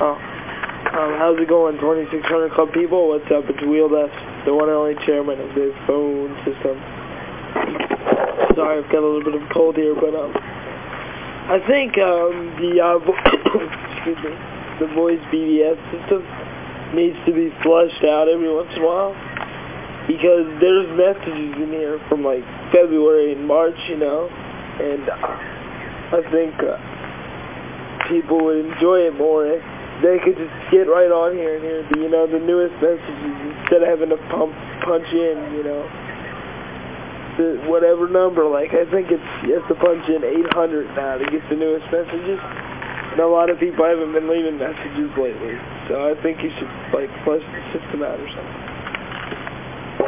Oh. Um, how's it going, 2600 Club people? What's up? It's Wheel S, the one and only chairman of the phone system. Sorry, I've got a little bit of cold here, but um, I think um, the uh, excuse me, the voice BBS system needs to be flushed out every once in a while because there's messages in here from like February and March, you know, and uh, I think uh, people would enjoy it more if they could just get right on here and hear the, you know, the newest messages instead of having to pump, punch in, you know, the whatever number. Like, I think it's, you have to punch in 800 now to get the newest messages. And a lot of people haven't been leaving messages lately. So I think you should, like, flush the system out or something.